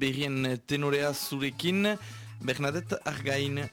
berrien tenorea zurekin, Bernadette Argain.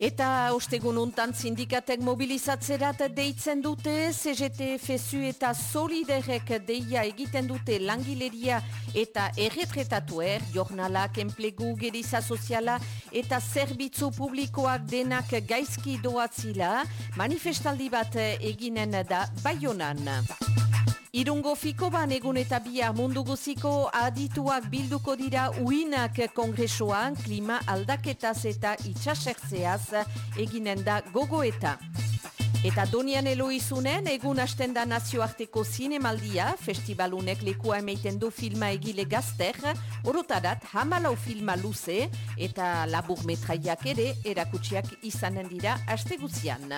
Eta ostegun untan sindikatek mobilizatzerat deitzen dute, CGT, FSU eta Soliderek deia egiten dute langileria eta erretretatuer, jornalak, enplegu, geriza soziala eta zerbitzu publikoak denak gaizki doatzila, manifestaldi bat eginen da Bayonan. Irungo fiko ban egun eta bia mundu guziko adituak bilduko dira uinak kongresoan klima aldaketaz eta itxasertzeaz eginen da gogoeta. Eta donian eloizunen egun hasten da nazioarteko zinemaldia, festivalunek lekua emeiten du filma egile gazter, orotarat hamalau filma luze eta labur metraiak ere erakutsiak izanen dira haste guzian.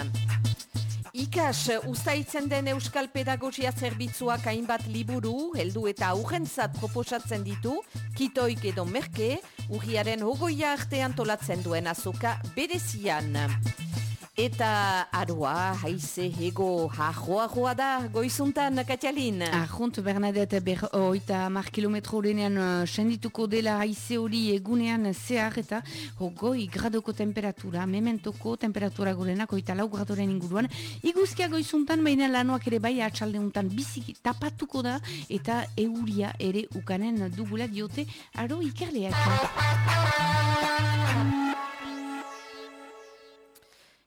Ikas, ustaitzen den Euskal Pedagogia Zerbitzuak hainbat liburu, heldu eta aurrentzat proposatzen ditu, kitoik edo merke, urriaren hogoia artean tolatzen duen azoka berezian. Eta aroa, haize, hego, hajoa joa da, goizuntan, Katialin. Ahunt, Bernadette, ber, oita mar kilometro horrenean uh, sendituko dela haize hori egunean zehar eta hogoi gradoko temperatura, mementoko temperatura gorenak, oita lau gradoren inguruan. Iguzkia goizuntan, baina lanoak ere bai atxalde untan biziki tapatuko da eta euria ere ukanen dugula diote aro ikerleak.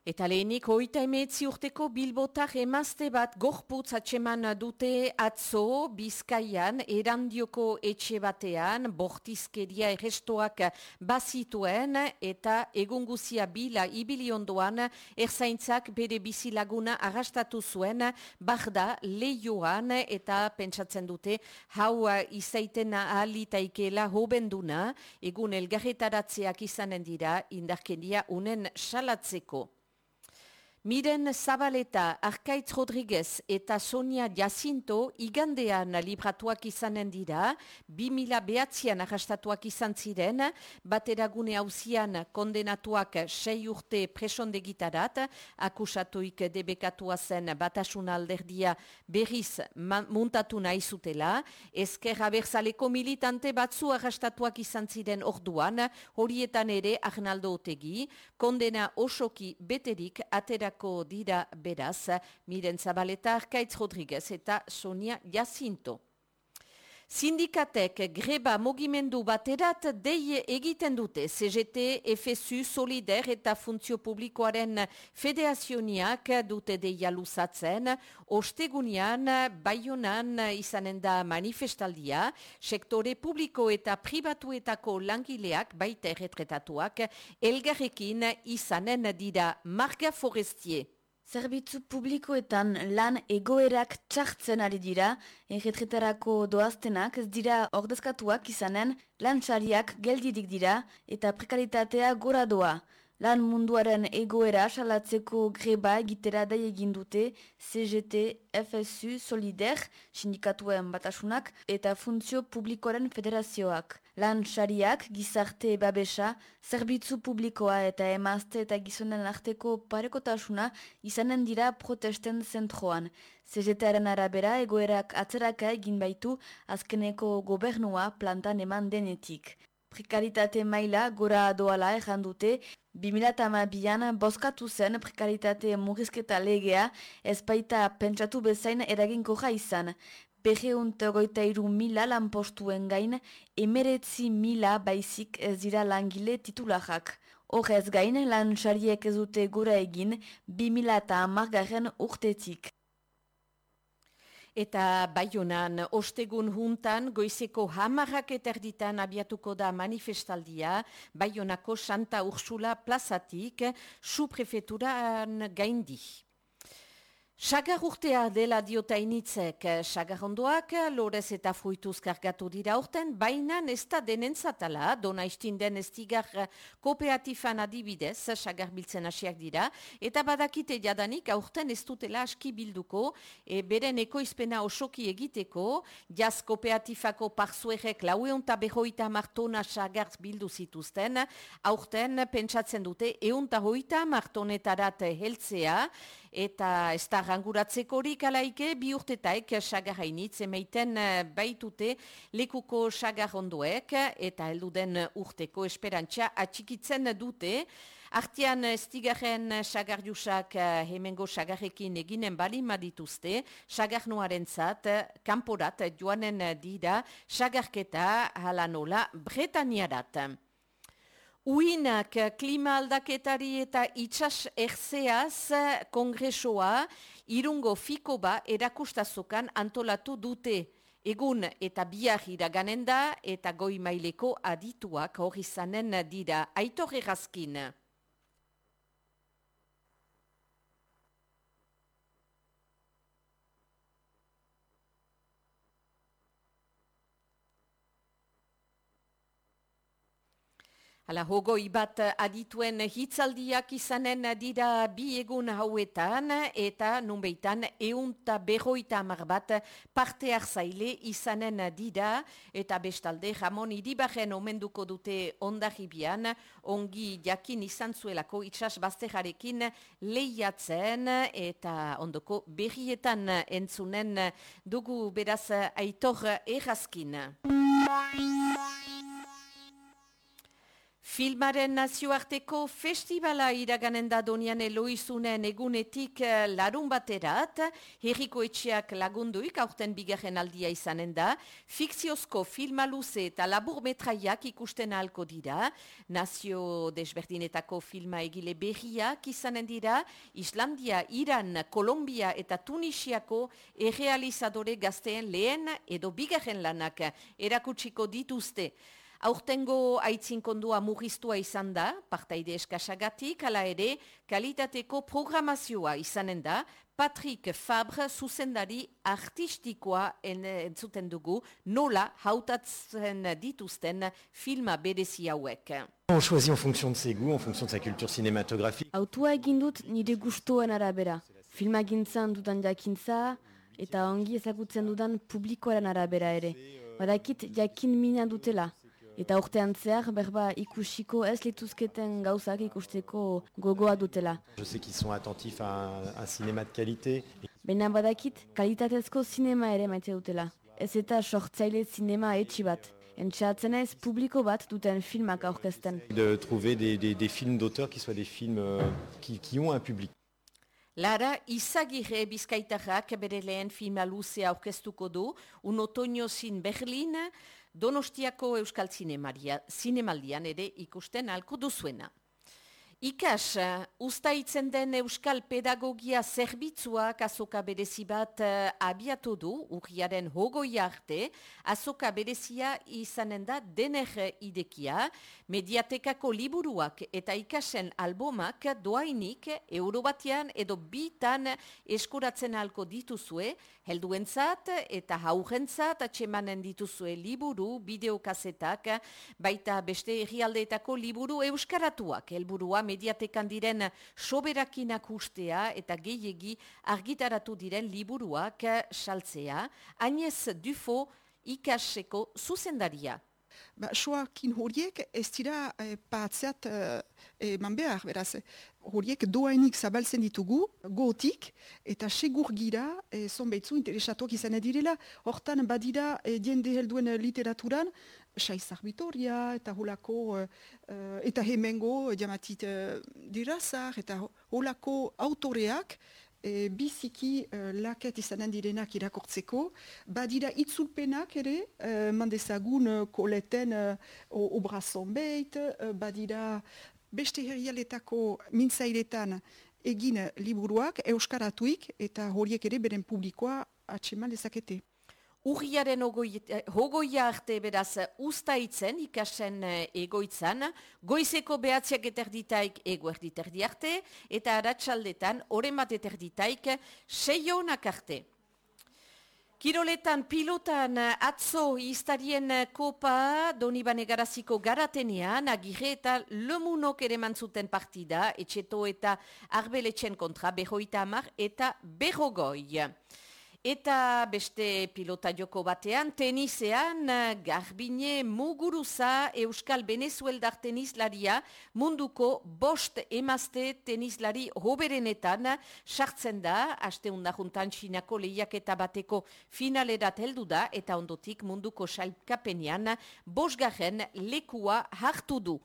Eta lehenik, hoita emeetzi urteko bilbotar emazte bat gorputz atseman dute atzo, bizkaian, erandioko etxe batean, bortizkeria errestoak bazituen, eta egunguzia bila ibiliondoan, erzaintzak bere bizilaguna arrastatu zuen, barda lehioan, eta pentsatzen dute, hau izaiten alitaikela hobenduna, egun elgarretaratzeak izanen dira, indarkendia unen salatzeko. Miren Zabaleta, Arkaitz Rodriguez eta Sonia Jacinto igandean libratuak izanen dira, 2000 behatzean arrastatuak izan ziren, bateragune hauzian kondenatuak sei urte presondegitarat, akusatuik debekatua zen batasun alderdia berriz muntatu nahi zutela, ezker abertzaleko militante batzu arrastatuak izan ziren orduan, horietan ere Arnaldo Otegi, kondena osoki beterik aterak dira beraz, Miren Zabaleta, Arkaitz Rodriguez eta Sonia Jacinto. Sindikatek greba mogimendu baterat dei egiten dute CGT, FSU, Solider eta Funtzio Publikoaren Federazioniak dute deia luzatzen. Ostegunian, baionan izanen da manifestaldia, sektore publiko eta pribatuetako langileak baita erretretatuak, elgarrekin izanen dira Marga Forestier. Zerbitzu publikoetan lan egoerak txartzen ari dira, erretretarako doaztenak ez dira ordezkatuak izanen, lan txariak geldidik dira eta prekaritatea gora doa. Lan munduaren egoera salatzeko greba egitera da egin dute CGT, FSU, Solider, sindikatuen batasunak eta funtzio publikoaren federazioak. Lan sariak, gizarte babesa, zerbitzu publikoa eta emazte eta gizonen arteko parekotasuna izanen dira protesten zentroan. CGTaren arabera egoerak atzeraka egin baitu azkeneko gobernua plantan eman denetik. Prekaritate maila gora doala erran dute, 2008an boskatu zen prekaritate murrizketa legea ez baita pentsatu bezain eraginko izan. Berreunt goita iru mila lanpostuen gain, emeretzi mila baizik ez dira langile titulajak. Horrez gain, lan xariek ez dute gura egin, 2008 garen urtetik. Eta baionan, ostegun juntan, goizeko hamarrak eterditan abiatuko da manifestaldia, baionako Santa Ursula plazatik, su prefeturan gaindi. Sagar urtea dela diota initzek, sagar ondoak, lorez eta fruituz kargatu dira urten, baina ez da denentzatala, dona den ez digar kooperatifan adibidez, sagar biltzen hasiak dira, eta badakite jadanik, aurten ez dutela aski bilduko, e, beren ekoizpena osoki egiteko, jaz kooperatifako parzuerek laueunta behoita martona sagar bildu zituzten, aurten pentsatzen dute eunta hoita martonetarat heltzea, eta ez da ranguratzeko alaike bi urtetaik sagarrainitz emeiten eh, baitute lekuko sagarrondoek eta elduden urteko esperantza atxikitzen dute. Artian estigaren sagarjusak hemengo sagarrekin eginen bali madituzte, sagarnoaren zat, kanporat joanen dira sagarketa halanola Bretaniarat. Uinak klima aldaketari eta itxas erzeaz kongresoa irungo fiko ba erakustazokan antolatu dute. Egun eta biar iraganen da eta goi maileko adituak hori zanen dira. Aitor errazkin. Hala, hogoi bat adituen hitzaldiak izanen dira bi egun hauetan eta nunbeitan eunta berroita amar bat parte zaile izanen dira eta bestalde Ramon Iribarren omenduko dute ondahibian ongi jakin izan zuelako itxas baztejarekin lehiatzen eta ondoko berrietan entzunen dugu beraz aitor errazkin. Filmaren nazioarteko festivala iraganen da donian eloizunen egunetik eh, larun baterat, herriko etxeak lagunduik aurten bigarren aldia izanen da, fikziozko filma luze eta labur metraiak ikusten ahalko dira, nazio desberdinetako filma egile berriak izanen dira, Islandia, Iran, Kolombia eta Tunisiako errealizadore gazteen lehen edo bigarren lanak erakutsiko dituzte. Aurtengo aitzin kondua mugiztua izan da, partaide eskasagatik, ala ere, kalitateko programazioa izanen da, Patrick Fabre zuzendari artistikoa entzuten dugu, nola hautatzen dituzten filma berezi hauek. On choisit en fonction de ses goûts, en fonction de sa culture cinématographique. Autua egin dut nire gustoen arabera. Filma gintzan dudan jakintza eta ongi ezagutzen dudan publikoaren arabera ere. Badakit jakin mina dutela. Eta urtean zehar, berba ikusiko ez lituzketen gauzak ikusteko gogoa dutela. Je sais qu'ils sont attentifs à un cinéma de qualité. Baina badakit, kalitatezko sinema ere maite dutela. Ez eta sortzaile sinema etxi bat. Entxeatzen ez publiko bat duten filmak aurkezten. De trouver des, des, des films d'auteur qui soient des films euh, qui, qui ont un public. Lara, izagirre bizkaitarrak bere lehen filma luzea aurkeztuko du, un otoño sin Berlin, Donostiako Euskal Zinemaldian ere ikusten alko duzuena. Ikas, ustaitzen den Euskal Pedagogia Zerbitzuak azoka berezi bat uh, abiatu du, urriaren hogoi arte, azoka berezia izanen da dener idekia, mediatekako liburuak eta ikasen albomak doainik eurobatian edo bitan eskuratzen alko dituzue, helduentzat eta haurentzat atxemanen dituzue liburu, bideokazetak, baita beste errialdeetako liburu euskaratuak, helburua mediatekan diren soberakinak ustea eta gehiegi argitaratu diren liburuak saltzea, Agnez Dufo ikaseko zuzendaria. Ba, soakin horiek ez dira eh, patzeat eh, eman behar, beraz, horiek doainik zabaltzen ditugu, gotik, eta segur gira, eh, zonbeitzu interesatuak izan edirela, hortan badira eh, diende helduen literaturan, Saizar Vitoria, eta holako, uh, eta hemengo, diamatit uh, dirazar, eta holako autoreak, e, biziki uh, laket izanen direnak irakortzeko, badira itzulpenak ere, uh, mandezagun uh, koleten uh, obrazon behit, uh, badira beste herrialetako mintzailetan egin liburuak, euskaratuik, eta horiek ere beren publikoa atseman dezakete. Urriaren eh, hogoia arte beraz ustaitzen ikasen eh, egoitzan, goizeko behatziak eterditaik ego erditerdi arte, eta aratsaldetan oremat eterditaik seionak arte. Kiroletan pilotan atzo iztarien kopa Donibane Garaziko garatenean agire eta lemunok ere mantzuten partida, etxeto eta arbeletxen kontra behoita amar eta berrogoi. Eta beste pilota joko batean, tenisean, Garbine Muguruza Euskal Venezueldar tenislaria munduko bost emazte tenislari hoberenetan sartzen da, aste hundajuntan Xinako lehiaketa bateko finalerat heldu da, eta ondotik munduko salkapenean bosgarren lekua hartu du.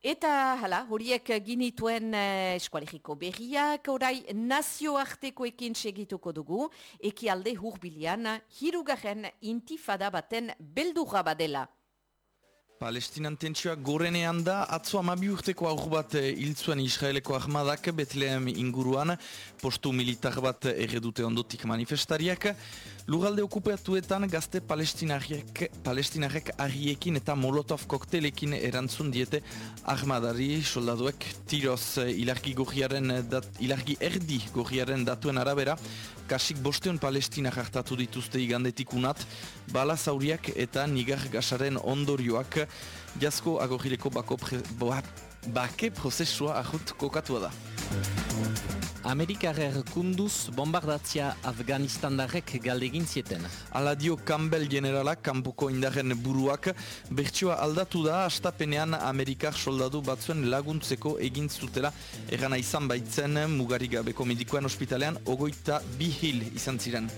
Eta hala, horiek ginituen eh, eskualegiko berriak, orai nazioartekoekin segituko dugu, ekialde hurbilian, hirugarren intifada baten beldurra badela. Palestinan tentsioa gorenean da, atzo amabi urteko aur bat eh, hiltzuen Israeleko armadak Betlehem inguruan, postu militar bat erredute ondotik manifestariak, Lugalde okupatuetan gazte palestinarek, palestinarek ariekin eta molotov koktelekin erantzun diete armadari soldaduek tiroz eh, ilargi, dat, ilargi erdi gorriaren datuen arabera kasik bosteon palestina hartatu dituzte igandetik unat, bala zauriak eta nigar gasaren ondorioak jazko agorrileko bako pre, boa, bake prozesua ahut kokatua da. Amerikarer kunduz bombardatzia Afganistandarek galdegin zieten. Ala dio Campbell generalak kanpoko indarren buruak bertsioa aldatu da astapenean Amerikar soldadu batzuen laguntzeko egin zutela erana izan baitzen mugarigabeko medikoen ospitalean ogoita bi hil izan ziren.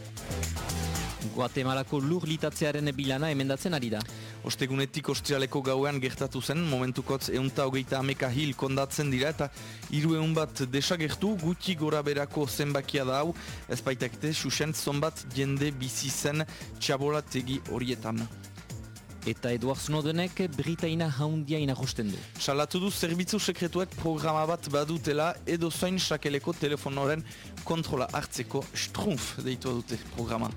Guatemalako lur litatzearen bilana emendatzen ari da. Ostegunetik ostrialeko gauean gertatu zen, momentukotz eunta hogeita ameka hil kondatzen dira eta hiru eun bat desagertu guti gora berako zenbakia da hau, ez baitakte susent zonbat jende bizi zen txabolategi horietan. Eta Edward Snowdenek Britaina haundia inagosten du. Salatu du zerbitzu sekretuek programa bat badutela edo zoin sakeleko telefonoren kontrola hartzeko strumf deitu dute programan.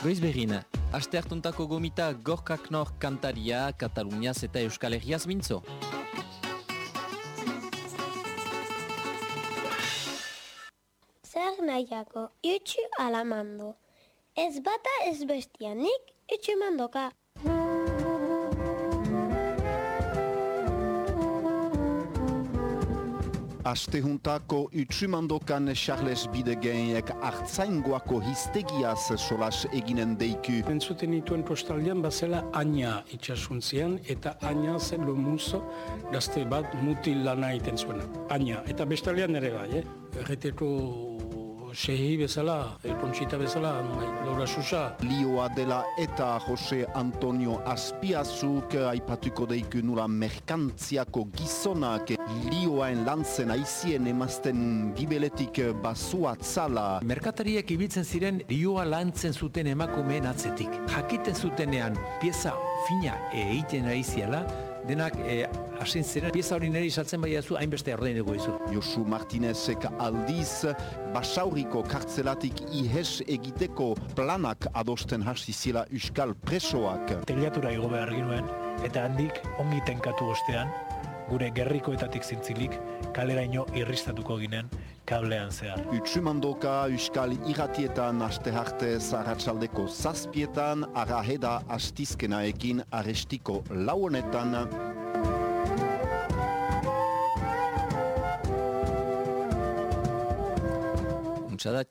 Goiz berrin, aste hartuntako gomita gorkak nor kantaria, Kataluniaz eta Euskal Herriaz mintzo. Zer nahiako, itxu alamando. Ez bata ez bestianik, itxu mandoka. Astehuntako utsumandokan Charles Bidegeinek hartzaingoako histegiaz solas eginen deiku. Entzuten nituen postaldean bazela aina itxasuntzian eta aina zen lomuzo gazte bat mutil lana egiten zuena. Aina, eta bestaldean ere bai, eh? Erreteko sehi bezala, elpontxita bezala, bai, Laura Susa. Lioa dela eta Jose Antonio Aspiazuk aipatuko deiku nula merkantziako gizonak lioaen lantzen aizien emazten gibeletik basua tzala. Merkatariek ibiltzen ziren lioa lantzen zuten emakumeen atzetik. Jakiten zutenean pieza fina egiten aiziela, denak e, asin ziren, pieza hori nire izatzen bai zu hainbeste ordein dugu izu. Josu Martinezek aldiz, basauriko kartzelatik ihes egiteko planak adosten hasi zila Euskal presoak. Teliatura igo behar ginuen, eta handik ongi tenkatu ostean, gure gerrikoetatik zintzilik, kaleraino irristatuko ginen kablean zehar. Utsumandoka Euskal irratietan aste harte zarratsaldeko zazpietan, araheda astizkenaekin arestiko lauonetan. Untsa da